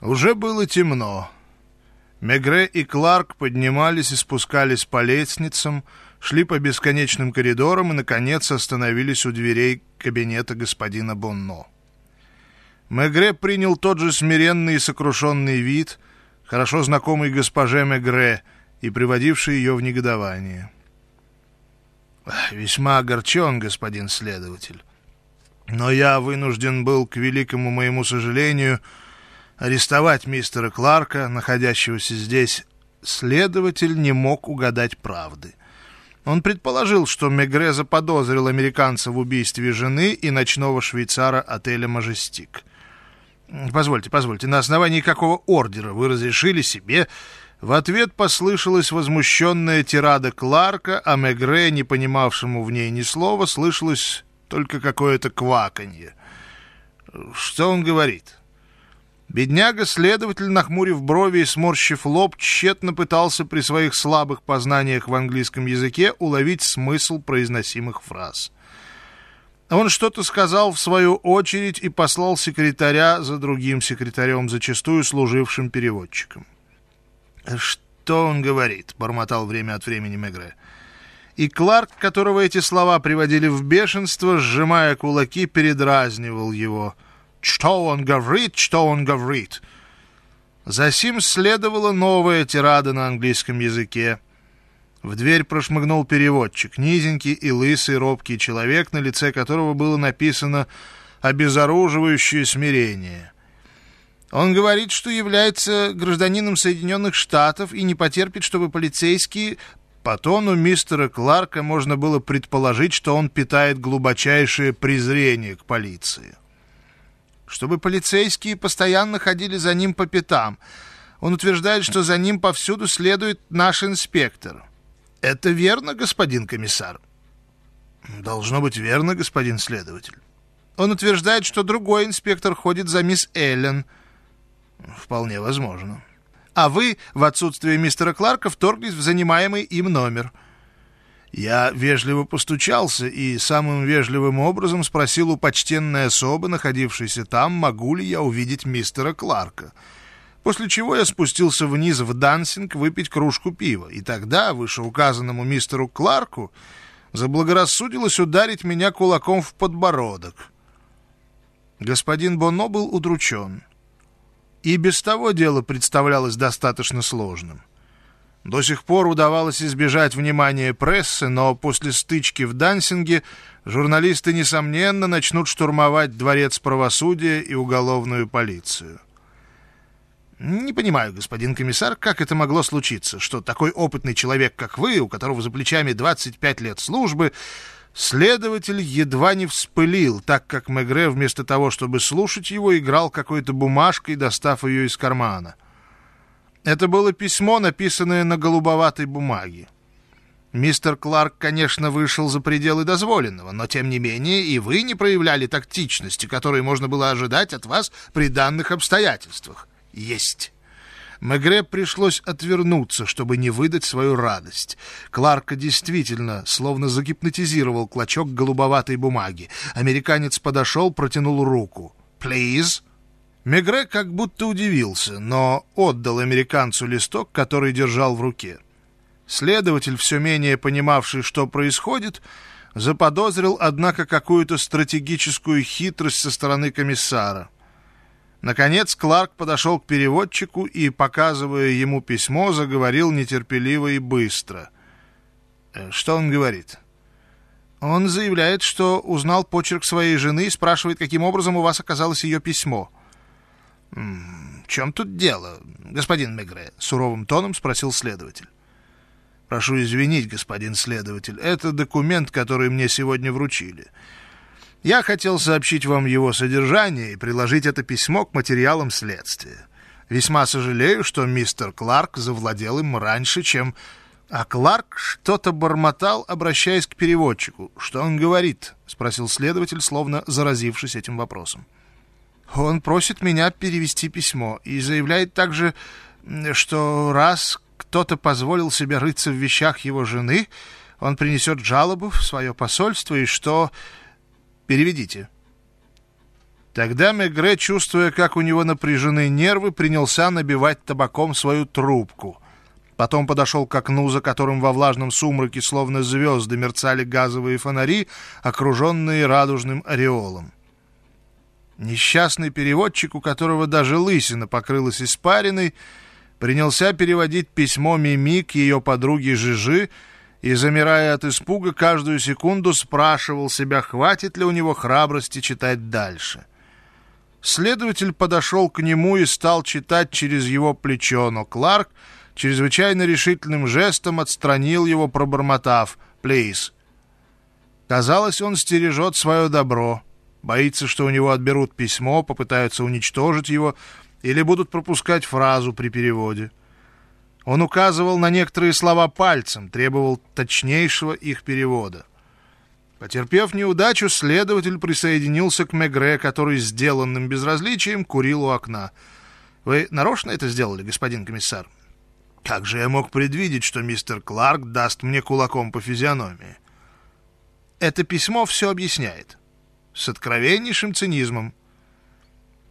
Уже было темно. Мегре и Кларк поднимались и спускались по лестницам, шли по бесконечным коридорам и, наконец, остановились у дверей кабинета господина Бонно. Мегре принял тот же смиренный и сокрушенный вид, хорошо знакомый госпоже Мегре и приводивший ее в негодование. «Весьма огорчен, господин следователь. Но я вынужден был, к великому моему сожалению, — арестовать мистера Кларка, находящегося здесь, следователь не мог угадать правды. Он предположил, что Мегре заподозрил американца в убийстве жены и ночного швейцара отеля «Мажестик». «Позвольте, позвольте, на основании какого ордера вы разрешили себе...» В ответ послышалась возмущенная тирада Кларка, а Мегре, не понимавшему в ней ни слова, слышалось только какое-то кваканье. «Что он говорит?» Бедняга-следователь, нахмурив брови и сморщив лоб, тщетно пытался при своих слабых познаниях в английском языке уловить смысл произносимых фраз. Он что-то сказал в свою очередь и послал секретаря за другим секретарем, зачастую служившим переводчиком. «Что он говорит?» — бормотал время от времени Мегре. И Кларк, которого эти слова приводили в бешенство, сжимая кулаки, передразнивал его — что он говорит, что он говорит. Засим следовала новая тирада на английском языке. В дверь прошмыгнул переводчик, низенький и лысый робкий человек, на лице которого было написано «обезоруживающее смирение». Он говорит, что является гражданином Соединенных Штатов и не потерпит, чтобы полицейские... По тону мистера Кларка можно было предположить, что он питает глубочайшее презрение к полиции чтобы полицейские постоянно ходили за ним по пятам. Он утверждает, что за ним повсюду следует наш инспектор. Это верно, господин комиссар? Должно быть верно, господин следователь. Он утверждает, что другой инспектор ходит за мисс Эллен. Вполне возможно. А вы, в отсутствие мистера Кларка, вторглись в занимаемый им номер — я вежливо постучался и самым вежливым образом спросил у почтенной особы, находившейся там, могу ли я увидеть мистера Кларка. После чего я спустился вниз в Дансинг выпить кружку пива, и тогда вышеуказанному мистеру Кларку заблагорассудилось ударить меня кулаком в подбородок. Господин Боно был удручен. И без того дело представлялось достаточно сложным. До сих пор удавалось избежать внимания прессы, но после стычки в Дансинге журналисты, несомненно, начнут штурмовать Дворец правосудия и уголовную полицию. Не понимаю, господин комиссар, как это могло случиться, что такой опытный человек, как вы, у которого за плечами 25 лет службы, следователь едва не вспылил, так как Мегре вместо того, чтобы слушать его, играл какой-то бумажкой, достав ее из кармана. Это было письмо, написанное на голубоватой бумаге. Мистер Кларк, конечно, вышел за пределы дозволенного, но, тем не менее, и вы не проявляли тактичности, которой можно было ожидать от вас при данных обстоятельствах. Есть. Мегре пришлось отвернуться, чтобы не выдать свою радость. Кларка действительно словно загипнотизировал клочок голубоватой бумаги. Американец подошел, протянул руку. «Плиз?» Мегре как будто удивился, но отдал американцу листок, который держал в руке. Следователь, все менее понимавший, что происходит, заподозрил, однако, какую-то стратегическую хитрость со стороны комиссара. Наконец Кларк подошел к переводчику и, показывая ему письмо, заговорил нетерпеливо и быстро. «Э, «Что он говорит?» «Он заявляет, что узнал почерк своей жены и спрашивает, каким образом у вас оказалось ее письмо». «В чем тут дело, господин Мегре?» — суровым тоном спросил следователь. «Прошу извинить, господин следователь, это документ, который мне сегодня вручили. Я хотел сообщить вам его содержание и приложить это письмо к материалам следствия. Весьма сожалею, что мистер Кларк завладел им раньше, чем...» А Кларк что-то бормотал, обращаясь к переводчику. «Что он говорит?» — спросил следователь, словно заразившись этим вопросом. Он просит меня перевести письмо и заявляет также, что раз кто-то позволил себе рыться в вещах его жены, он принесет жалобу в свое посольство и что... Переведите. Тогда Мегре, чувствуя, как у него напряжены нервы, принялся набивать табаком свою трубку. Потом подошел к окну, за которым во влажном сумраке, словно звезды, мерцали газовые фонари, окруженные радужным ореолом. Несчастный переводчик, у которого даже лысина покрылась испариной, принялся переводить письмо Мими к ее подруге Жижи и, замирая от испуга, каждую секунду спрашивал себя, хватит ли у него храбрости читать дальше. Следователь подошел к нему и стал читать через его плечо, но Кларк чрезвычайно решительным жестом отстранил его, пробормотав «Плиз». Казалось, он стережет свое добро — боится, что у него отберут письмо, попытаются уничтожить его или будут пропускать фразу при переводе. Он указывал на некоторые слова пальцем, требовал точнейшего их перевода. Потерпев неудачу, следователь присоединился к Мегре, который сделанным безразличием курил у окна. «Вы нарочно это сделали, господин комиссар?» «Как же я мог предвидеть, что мистер Кларк даст мне кулаком по физиономии?» «Это письмо все объясняет» с откровеннейшим цинизмом.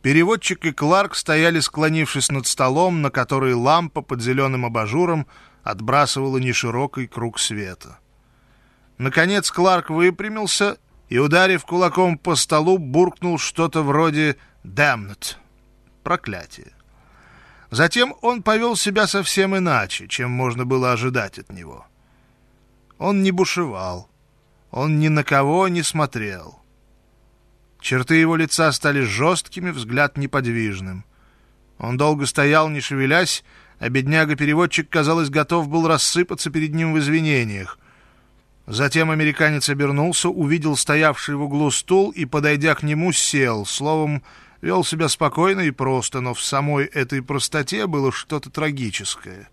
Переводчик и Кларк стояли, склонившись над столом, на который лампа под зеленым абажуром отбрасывала неширокий круг света. Наконец Кларк выпрямился и, ударив кулаком по столу, буркнул что-то вроде «damned» — проклятие. Затем он повел себя совсем иначе, чем можно было ожидать от него. Он не бушевал, он ни на кого не смотрел — Черты его лица стали жесткими, взгляд неподвижным. Он долго стоял, не шевелясь, а бедняга-переводчик, казалось, готов был рассыпаться перед ним в извинениях. Затем американец обернулся, увидел стоявший в углу стул и, подойдя к нему, сел. Словом, вел себя спокойно и просто, но в самой этой простоте было что-то трагическое.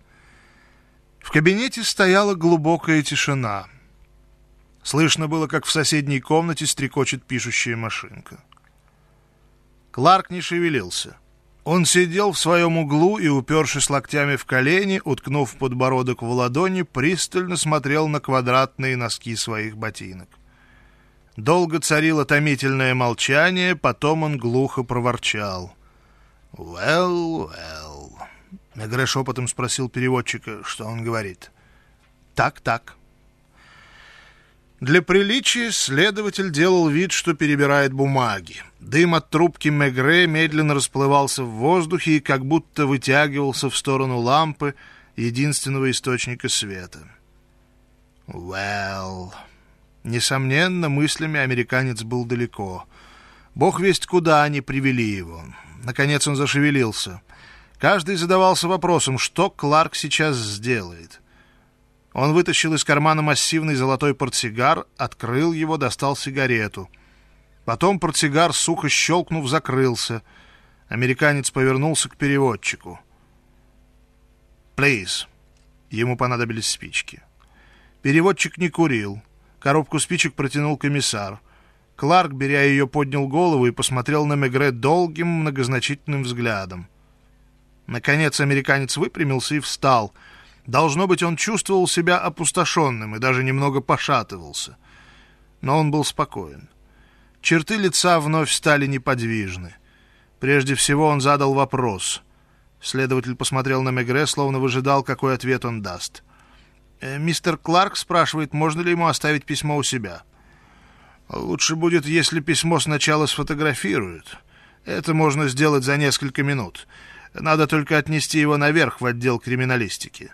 В кабинете стояла глубокая тишина — Слышно было, как в соседней комнате стрекочет пишущая машинка. Кларк не шевелился. Он сидел в своем углу и, упершись локтями в колени, уткнув подбородок в ладони, пристально смотрел на квадратные носки своих ботинок. Долго царило томительное молчание, потом он глухо проворчал. «Well, well...» Мегре шепотом спросил переводчика, что он говорит. «Так, так». Для приличия следователь делал вид, что перебирает бумаги. Дым от трубки Мегре медленно расплывался в воздухе и как будто вытягивался в сторону лампы, единственного источника света. «Well...» Несомненно, мыслями американец был далеко. Бог весть куда они привели его. Наконец он зашевелился. Каждый задавался вопросом, что Кларк сейчас сделает — он вытащил из кармана массивный золотой портсигар, открыл его, достал сигарету. Потом портсигар, сухо щелкнув, закрылся. Американец повернулся к переводчику. «Please». Ему понадобились спички. Переводчик не курил. Коробку спичек протянул комиссар. Кларк, беря ее, поднял голову и посмотрел на Мегре долгим, многозначительным взглядом. Наконец американец выпрямился и встал — Должно быть, он чувствовал себя опустошенным и даже немного пошатывался. Но он был спокоен. Черты лица вновь стали неподвижны. Прежде всего он задал вопрос. Следователь посмотрел на Мегре, словно выжидал, какой ответ он даст. «Э, «Мистер Кларк спрашивает, можно ли ему оставить письмо у себя?» «Лучше будет, если письмо сначала сфотографируют. Это можно сделать за несколько минут. Надо только отнести его наверх в отдел криминалистики».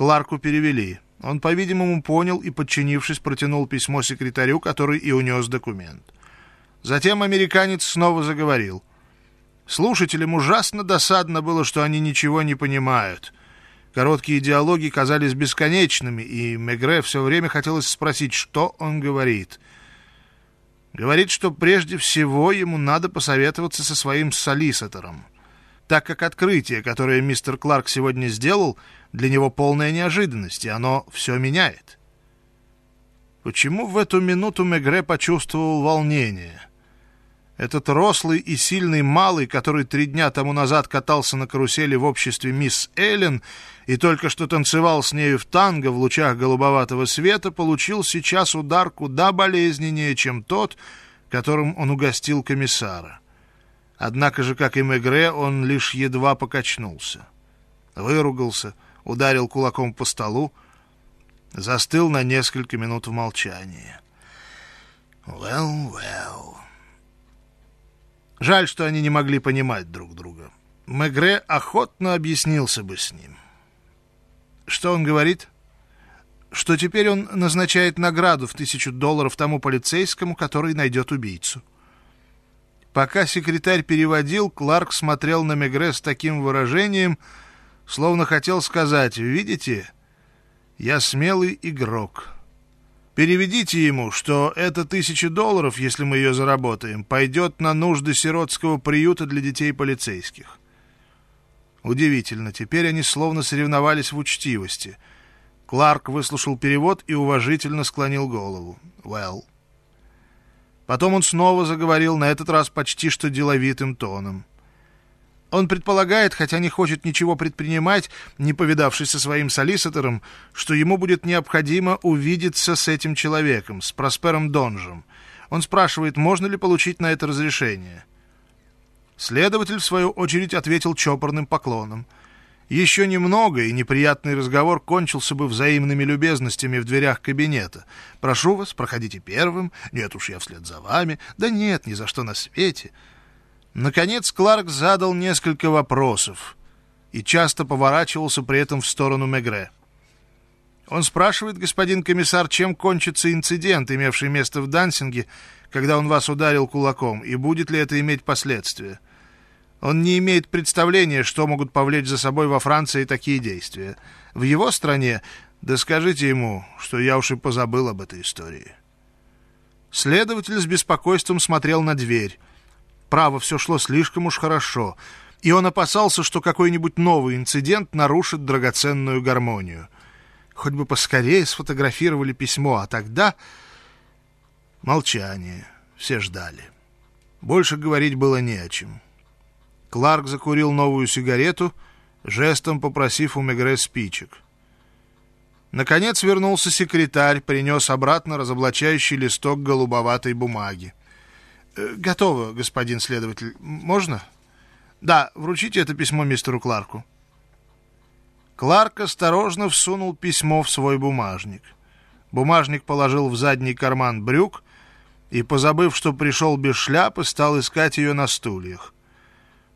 Кларку перевели. Он, по-видимому, понял и, подчинившись, протянул письмо секретарю, который и унес документ. Затем американец снова заговорил. Слушателям ужасно досадно было, что они ничего не понимают. Короткие диалоги казались бесконечными, и Мегре все время хотелось спросить, что он говорит. Говорит, что прежде всего ему надо посоветоваться со своим солиситором так как открытие, которое мистер Кларк сегодня сделал, для него полная неожиданность, и оно все меняет. Почему в эту минуту Мегре почувствовал волнение? Этот рослый и сильный малый, который три дня тому назад катался на карусели в обществе мисс Эллен и только что танцевал с нею в танго в лучах голубоватого света, получил сейчас удар куда болезненнее, чем тот, которым он угостил комиссара. Однако же, как и Мегре, он лишь едва покачнулся. Выругался, ударил кулаком по столу, застыл на несколько минут в молчании. «Well, well...» Жаль, что они не могли понимать друг друга. Мегре охотно объяснился бы с ним. Что он говорит? Что теперь он назначает награду в тысячу долларов тому полицейскому, который найдет убийцу. Пока секретарь переводил, Кларк смотрел на Мегре с таким выражением, словно хотел сказать, «Видите, я смелый игрок». Переведите ему, что это тысяча долларов, если мы ее заработаем, пойдет на нужды сиротского приюта для детей полицейских. Удивительно, теперь они словно соревновались в учтивости. Кларк выслушал перевод и уважительно склонил голову. «Well». Потом он снова заговорил, на этот раз почти что деловитым тоном. Он предполагает, хотя не хочет ничего предпринимать, не повидавшись со своим солиситором, что ему будет необходимо увидеться с этим человеком, с Проспером Донжем. Он спрашивает, можно ли получить на это разрешение. Следователь, в свою очередь, ответил чопорным поклоном — еще немного, и неприятный разговор кончился бы взаимными любезностями в дверях кабинета. «Прошу вас, проходите первым. Нет уж, я вслед за вами. Да нет, ни за что на свете». Наконец Кларк задал несколько вопросов и часто поворачивался при этом в сторону Мегре. Он спрашивает, господин комиссар, чем кончится инцидент, имевший место в Дансинге, когда он вас ударил кулаком, и будет ли это иметь последствия. Он не имеет представления, что могут повлечь за собой во Франции такие действия. В его стране, да скажите ему, что я уж и позабыл об этой истории. Следователь с беспокойством смотрел на дверь. Право, все шло слишком уж хорошо, и он опасался, что какой-нибудь новый инцидент нарушит драгоценную гармонию. Хоть бы поскорее сфотографировали письмо, а тогда... Молчание. Все ждали. Больше говорить было не о чем. Кларк закурил новую сигарету, жестом попросив у Мегре спичек. Наконец вернулся секретарь, принес обратно разоблачающий листок голубоватой бумаги. «Э, «Готово, господин следователь. Можно?» «Да, вручите это письмо мистеру Кларку». Кларк осторожно всунул письмо в свой бумажник. Бумажник положил в задний карман брюк и, позабыв, что пришел без шляпы, стал искать ее на стульях.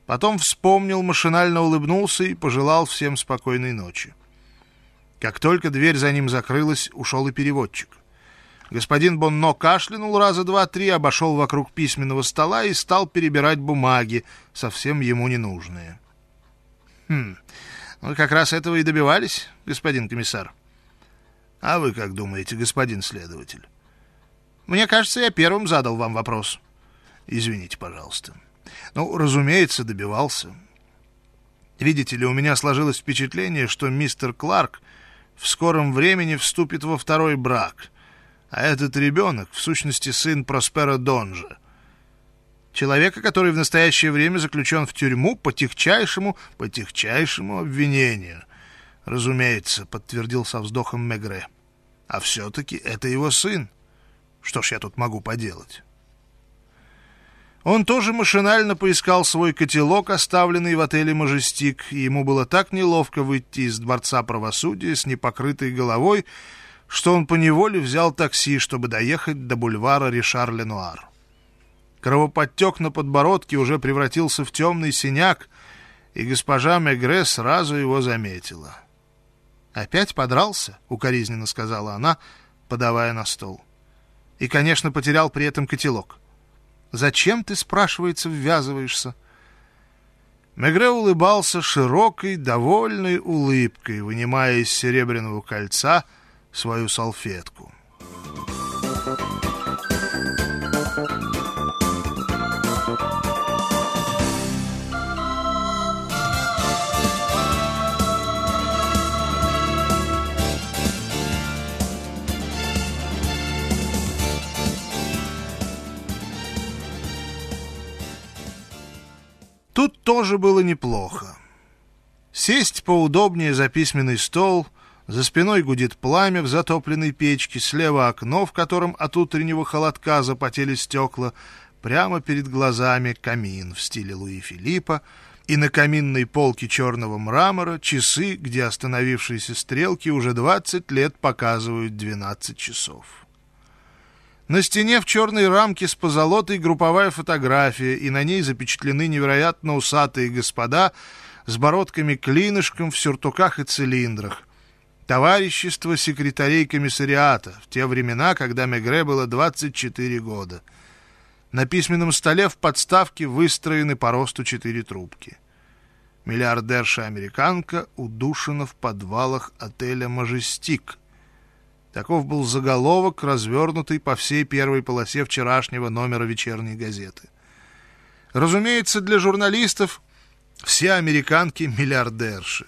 Потом вспомнил, машинально улыбнулся и пожелал всем спокойной ночи. Как только дверь за ним закрылась, ушел и переводчик. Господин Бонно кашлянул раза два-три, обошел вокруг письменного стола и стал перебирать бумаги, совсем ему ненужные. «Хм, вы как раз этого и добивались, господин комиссар?» «А вы как думаете, господин следователь?» «Мне кажется, я первым задал вам вопрос». «Извините, пожалуйста». Ну, разумеется, добивался. Видите ли, у меня сложилось впечатление, что мистер Кларк в скором времени вступит во второй брак, а этот ребенок, в сущности, сын Проспера Донжа. Человека, который в настоящее время заключен в тюрьму по тихчайшему, по тихчайшему обвинению. Разумеется, подтвердил со вздохом Мегре. А все-таки это его сын. Что ж я тут могу поделать? Он тоже машинально поискал свой котелок, оставленный в отеле «Мажестик», и ему было так неловко выйти из Дворца правосудия с непокрытой головой, что он поневоле взял такси, чтобы доехать до бульвара Ришар-Ленуар. Кровоподтек на подбородке уже превратился в темный синяк, и госпожа Мегре сразу его заметила. «Опять подрался?» — укоризненно сказала она, подавая на стол. И, конечно, потерял при этом котелок. Зачем ты, спрашивается, ввязываешься?» Мегре улыбался широкой, довольной улыбкой, вынимая из серебряного кольца свою салфетку. Тут тоже было неплохо. Сесть поудобнее за письменный стол, За спиной гудит пламя в затопленной печке, слева окно, в котором от утреннего холодка запотели стекла, прямо перед глазами камин в стиле Луи Филиппа, и на каминной полке черного мрамора часы, где остановившиеся стрелки уже 20 лет показывают 12 часов. На стене в черной рамке с позолотой групповая фотография, и на ней запечатлены невероятно усатые господа с бородками-клинышком в сюртуках и цилиндрах. Товарищество секретарей комиссариата в те времена, когда Мегре было 24 года. На письменном столе в подставке выстроены по росту четыре трубки. Миллиардерша-американка удушена в подвалах отеля «Мажестик», Таков был заголовок, развернутый по всей первой полосе вчерашнего номера вечерней газеты. Разумеется, для журналистов все американки миллиардерши.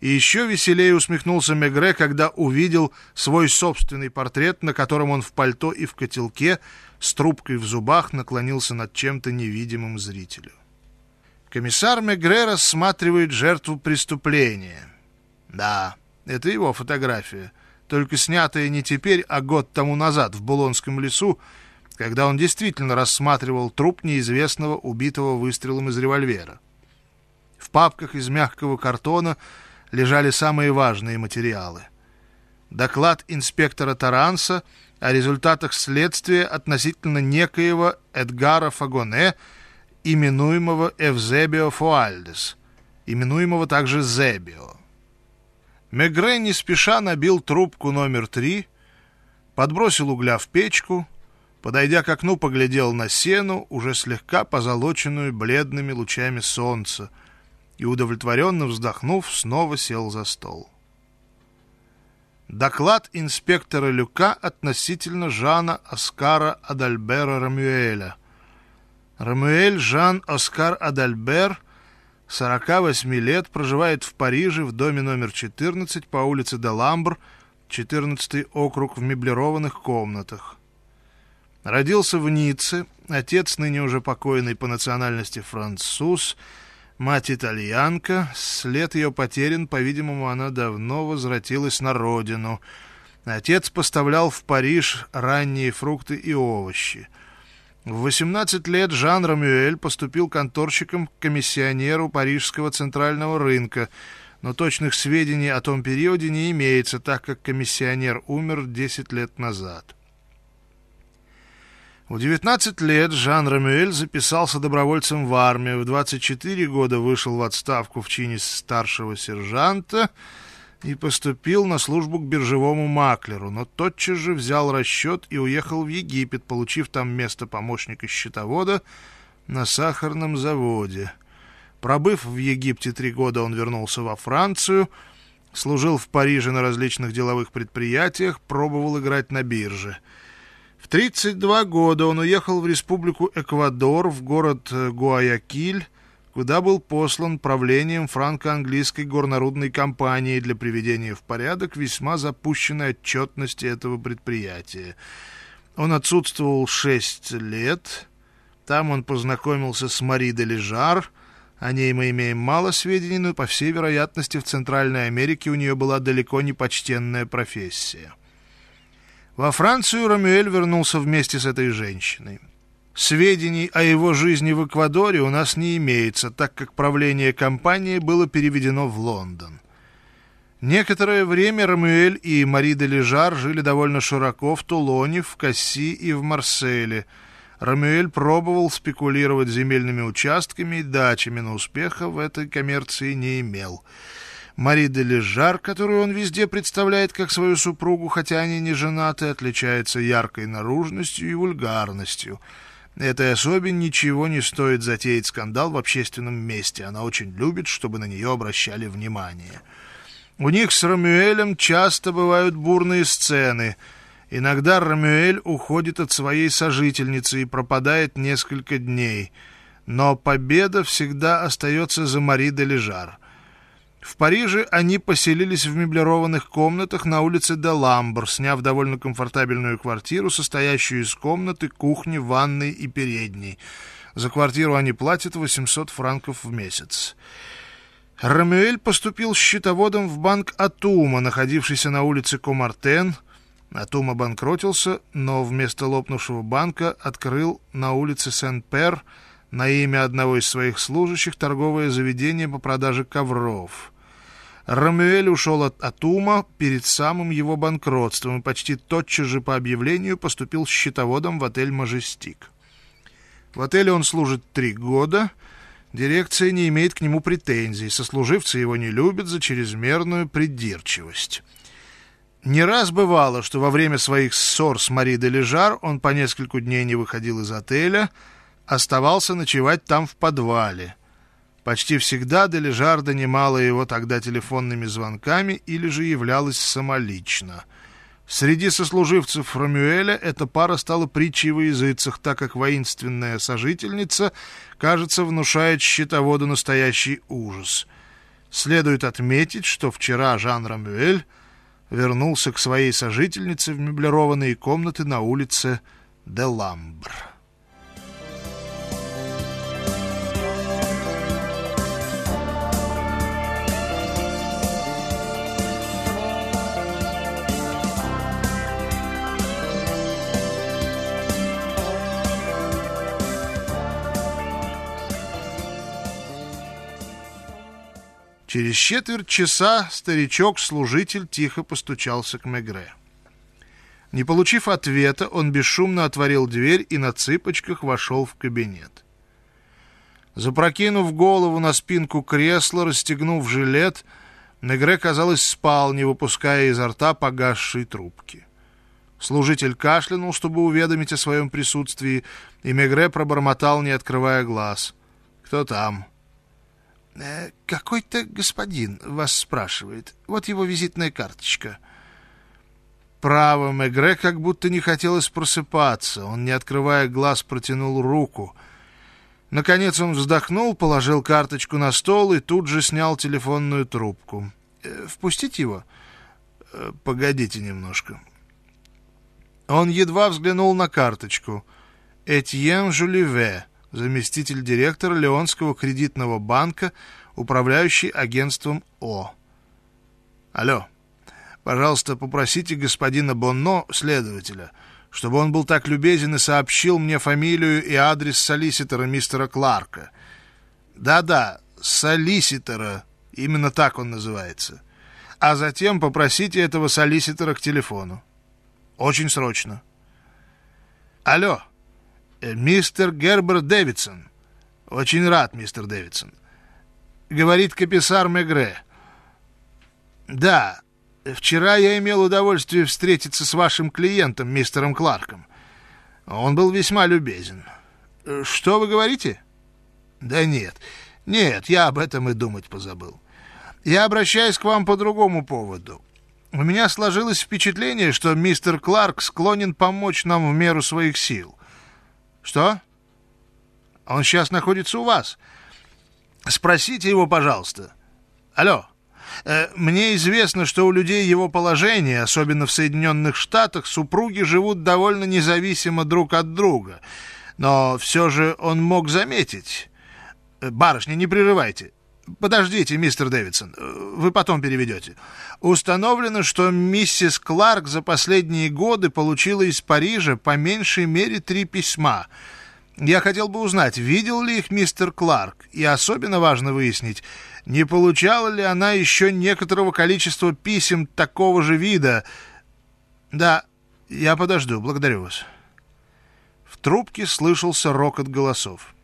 И еще веселее усмехнулся Мегре, когда увидел свой собственный портрет, на котором он в пальто и в котелке с трубкой в зубах наклонился над чем-то невидимым зрителю. Комиссар Мегре рассматривает жертву преступления. Да, это его фотография — только снятое не теперь, а год тому назад в Булонском лесу, когда он действительно рассматривал труп неизвестного, убитого выстрелом из револьвера. В папках из мягкого картона лежали самые важные материалы. Доклад инспектора Таранса о результатах следствия относительно некоего Эдгара Фагоне, именуемого Эвзебио Фуальдес, именуемого также Зебио. Мегре не спеша набил трубку номер три, подбросил угля в печку, подойдя к окну, поглядел на сену, уже слегка позолоченную бледными лучами солнца, и, удовлетворенно вздохнув, снова сел за стол. Доклад инспектора Люка относительно Жана Оскара Адальбера Рамюэля. Рамюэль Жан Оскар Адальбер 48 лет, проживает в Париже в доме номер 14 по улице Деламбр, 14 округ в меблированных комнатах. Родился в Ницце, отец ныне уже покойный по национальности француз, мать итальянка, след ее потерян, по-видимому, она давно возвратилась на родину. Отец поставлял в Париж ранние фрукты и овощи — в 18 лет Жан Рамюэль поступил конторщиком к комиссионеру Парижского центрального рынка, но точных сведений о том периоде не имеется, так как комиссионер умер 10 лет назад. В 19 лет Жан Рамюэль записался добровольцем в армию, в 24 года вышел в отставку в чине старшего сержанта – и поступил на службу к биржевому маклеру, но тотчас же взял расчет и уехал в Египет, получив там место помощника счетовода на сахарном заводе. Пробыв в Египте три года, он вернулся во Францию, служил в Париже на различных деловых предприятиях, пробовал играть на бирже. В 32 года он уехал в республику Эквадор, в город Гуаякиль, куда был послан правлением франко-английской горнорудной компании для приведения в порядок весьма запущенной отчетности этого предприятия. Он отсутствовал шесть лет. Там он познакомился с Мари де Лежар. О ней мы имеем мало сведений, но, по всей вероятности, в Центральной Америке у нее была далеко не почтенная профессия. Во Францию Рамюэль вернулся вместе с этой женщиной. Сведений о его жизни в Эквадоре у нас не имеется, так как правление компании было переведено в Лондон. Некоторое время Рамуэль и Мари де Лежар жили довольно широко в Тулоне, в Касси и в Марселе. Рамуэль пробовал спекулировать земельными участками и дачами, но успеха в этой коммерции не имел. Мари де Лежар, которую он везде представляет как свою супругу, хотя они не женаты, отличается яркой наружностью и вульгарностью — Этой особе ничего не стоит затеять скандал в общественном месте. Она очень любит, чтобы на нее обращали внимание. У них с Рамюэлем часто бывают бурные сцены. Иногда Рамюэль уходит от своей сожительницы и пропадает несколько дней. Но победа всегда остается за Мари де Лежар. В Париже они поселились в меблированных комнатах на улице де Ламбр, сняв довольно комфортабельную квартиру, состоящую из комнаты, кухни, ванной и передней. За квартиру они платят 800 франков в месяц. Рамюэль поступил счетоводом в банк Атума, находившийся на улице Комартен. Атум обанкротился, но вместо лопнувшего банка открыл на улице Сен-Пер на имя одного из своих служащих торговое заведение по продаже ковров. Рамюэль ушел от Атума перед самым его банкротством и почти тотчас же по объявлению поступил счетоводом в отель «Мажестик». В отеле он служит три года — Дирекция не имеет к нему претензий, сослуживцы его не любят за чрезмерную придирчивость. Не раз бывало, что во время своих ссор с Мари де Лежар он по нескольку дней не выходил из отеля, оставался ночевать там в подвале. Почти всегда де Лежар донимала его тогда телефонными звонками или же являлась самолично — Среди сослуживцев Рамюэля эта пара стала притчей во языцах, так как воинственная сожительница, кажется, внушает счетоводу настоящий ужас. Следует отметить, что вчера Жан Рамюэль вернулся к своей сожительнице в меблированные комнаты на улице Де Через четверть часа старичок-служитель тихо постучался к Мегре. Не получив ответа, он бесшумно отворил дверь и на цыпочках вошел в кабинет. Запрокинув голову на спинку кресла, расстегнув жилет, Мегре, казалось, спал, не выпуская изо рта погасшей трубки. Служитель кашлянул, чтобы уведомить о своем присутствии, и Мегре пробормотал, не открывая глаз. «Кто там?» Э, «Какой-то господин вас спрашивает. Вот его визитная карточка». Право, Мегре как будто не хотелось просыпаться. Он, не открывая глаз, протянул руку. Наконец он вздохнул, положил карточку на стол и тут же снял телефонную трубку. «Э, «Впустить его?» э, «Погодите немножко». Он едва взглянул на карточку. «Этьен Жуливе» заместитель директора Леонского кредитного банка, управляющий агентством О. Алло, пожалуйста, попросите господина Бонно, следователя, чтобы он был так любезен и сообщил мне фамилию и адрес солиситора мистера Кларка. Да-да, солиситора, именно так он называется. А затем попросите этого солиситора к телефону. Очень срочно. Алло. Э, «Мистер Гербер Дэвидсон». «Очень рад, мистер Дэвидсон». Говорит каписар Мегре. «Да, вчера я имел удовольствие встретиться с вашим клиентом, мистером Кларком. Он был весьма любезен. Что вы говорите?» «Да нет, нет, я об этом и думать позабыл. Я обращаюсь к вам по другому поводу». У меня сложилось впечатление, что мистер Кларк склонен помочь нам в меру своих сил. Что? Он сейчас находится у вас. Спросите его, пожалуйста. Алло. Э, мне известно, что у людей его положения, особенно в Соединенных Штатах, супруги живут довольно независимо друг от друга. Но все же он мог заметить... Э, барышня, не прерывайте. Подождите, мистер Дэвидсон, э, вы потом переведете. Установлено, что миссис Кларк за последние годы получила из Парижа по меньшей мере три письма. Я хотел бы узнать, видел ли их мистер Кларк, и особенно важно выяснить, не получала ли она еще некоторого количества писем такого же вида. Да, я подожду, благодарю вас. В трубке слышался рокот голосов.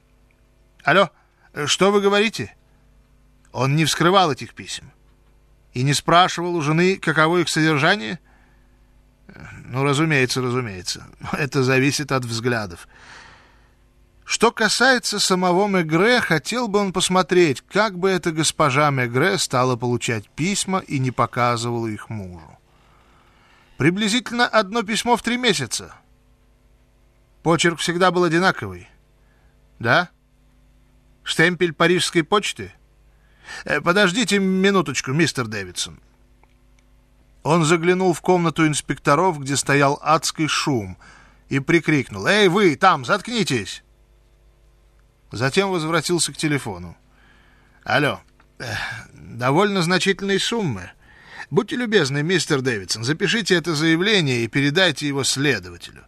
Алло, что вы говорите? — он не вскрывал этих писем и не спрашивал у жены, каково их содержание? Ну, разумеется, разумеется. Это зависит от взглядов. Что касается самого Мегре, хотел бы он посмотреть, как бы эта госпожа Мегре стала получать письма и не показывала их мужу. Приблизительно одно письмо в три месяца. Почерк всегда был одинаковый. Да? Штемпель парижской почты — «Подождите минуточку, мистер Дэвидсон». Он заглянул в комнату инспекторов, где стоял адский шум, и прикрикнул «Эй, вы, там, заткнитесь!» Затем возвратился к телефону. «Алло, довольно значительной суммы. Будьте любезны, мистер Дэвидсон, запишите это заявление и передайте его следователю.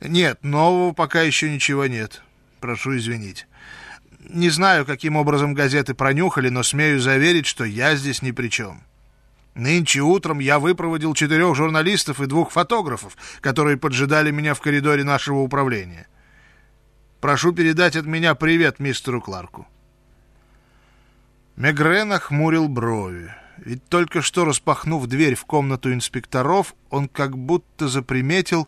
Нет, нового пока еще ничего нет. Прошу извинить. Не знаю, каким образом газеты пронюхали, но смею заверить, что я здесь ни при чем. Нынче утром я выпроводил четырех журналистов и двух фотографов, которые поджидали меня в коридоре нашего управления. Прошу передать от меня привет мистеру Кларку. Мегре нахмурил брови. Ведь только что распахнув дверь в комнату инспекторов, он как будто заприметил...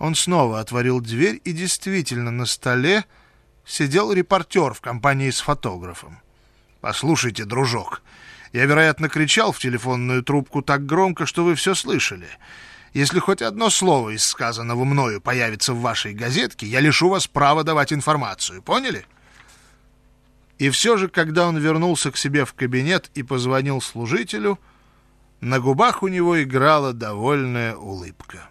Он снова отворил дверь, и действительно на столе сидел репортер в компании с фотографом. «Послушайте, дружок, я, вероятно, кричал в телефонную трубку так громко, что вы все слышали. Если хоть одно слово из сказанного мною появится в вашей газетке, я лишу вас права давать информацию. Поняли?» И все же, когда он вернулся к себе в кабинет и позвонил служителю, на губах у него играла довольная улыбка.